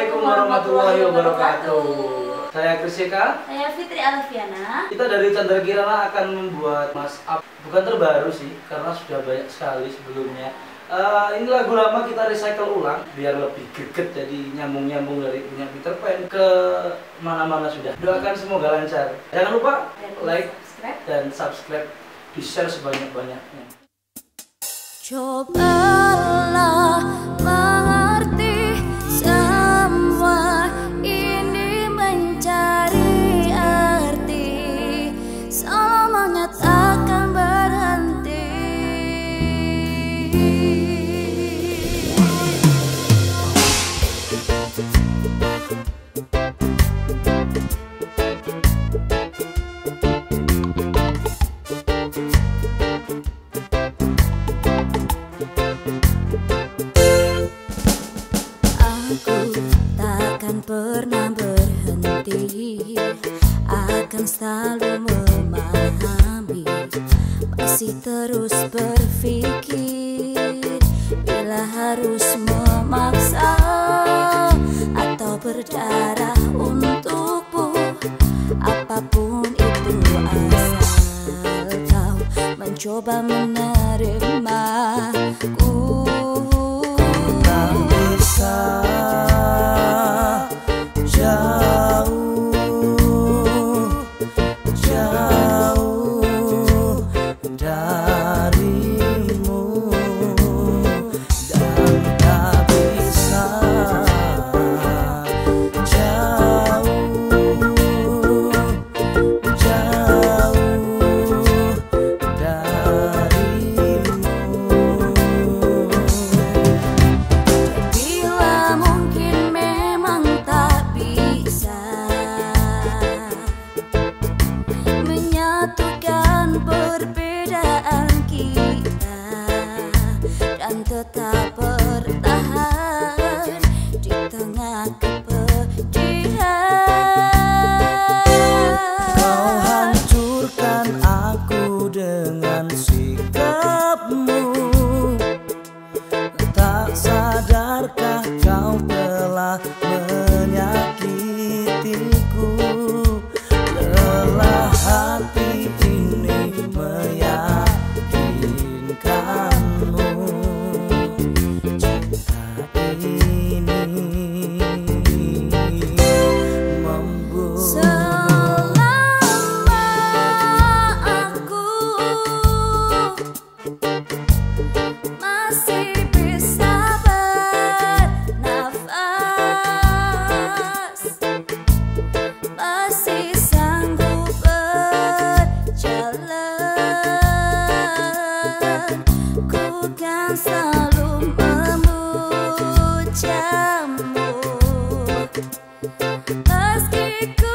Assalamualaikum warahmatullahi wabarakatuh. Saya Krisika. Saya Fitri Alfiana. Kita dari Chandra Kirana akan membuat mas up bukan terbaru sih karena sudah banyak sekali sebelumnya. Eh, ini lagu lama kita recycle ulang biar lebih greget jadi nyambung-nyambung dari punya Peter Pan ke mana-mana sudah. Doakan semoga lancar. Jangan lupa Dan like subscribe. dan subscribe, di share sebanyak-banyaknya. Cobalah Akan selalu memahami. Masih terus berpikir Bila harus memaksa Atau berdarah untukmu Apa pun itu asal kau mencoba menerimaku Meski ku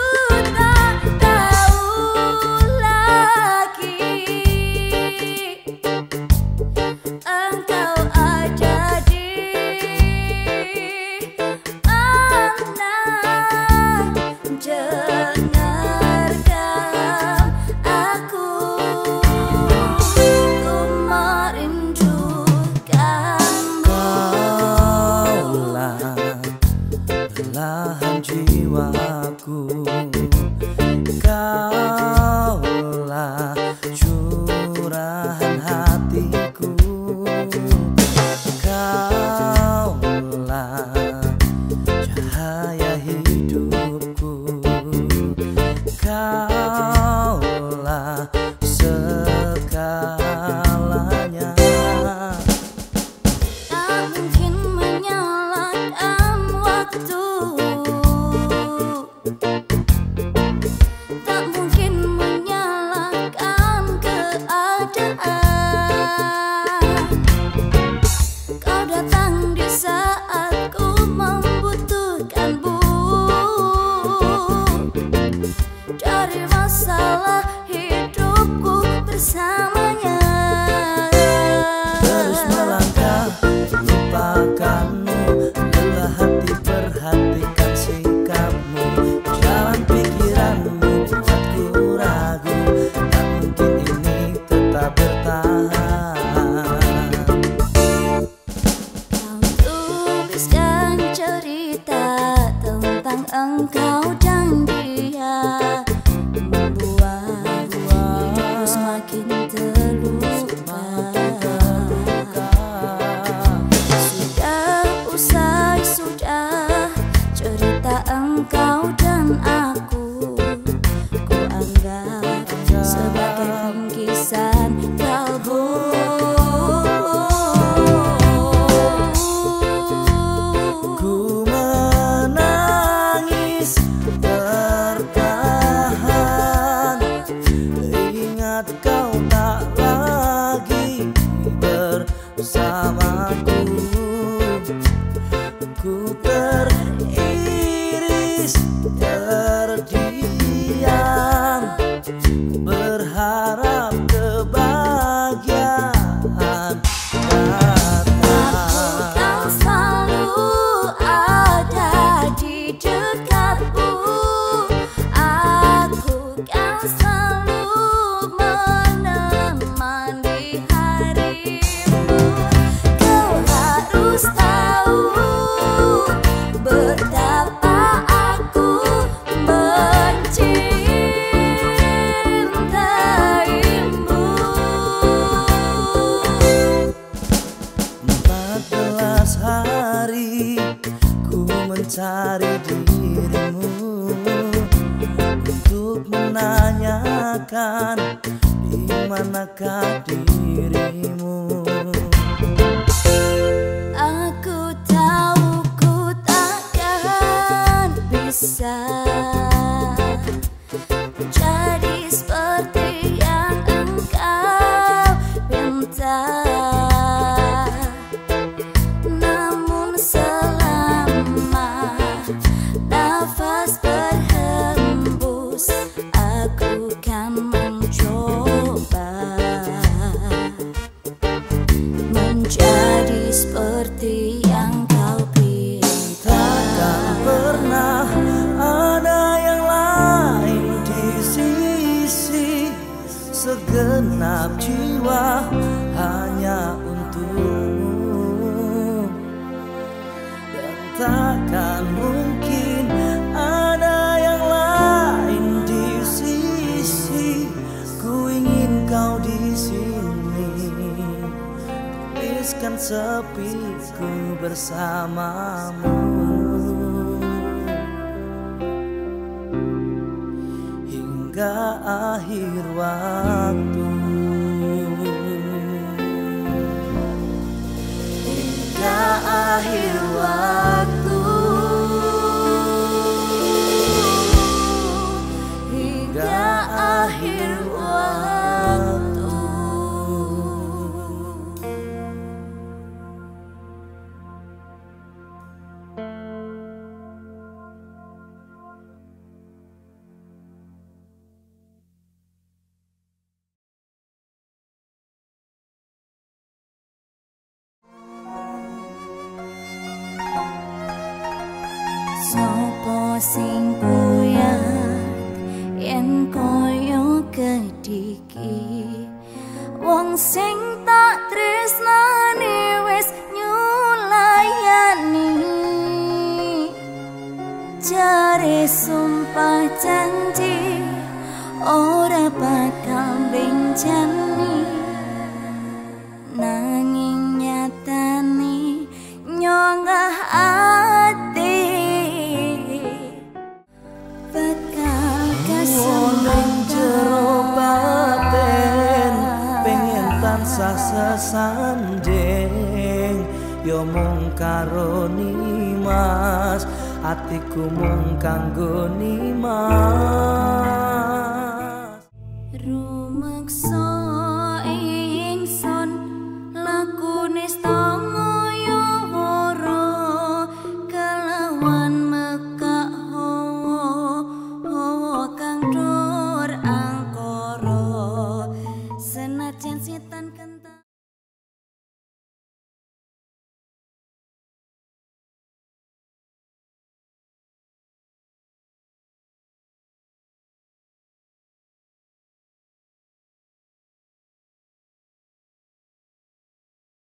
Hidupku bersama. mencari dirimu. Untuk menanyakan di manakah dirimu? Aku tahu ku takkan bisa. Sepiku bersamamu. Hingga akhir waktu. Hingga akhir waktu sing kuyak yen koyo kediki. Wong sing tak tresnani wis nyulayani. Jare sumpah janji ora bakal bencani karo nimas atiku mung kanggo nimas. Rumaksa ingsun lakune Jangan sitan ke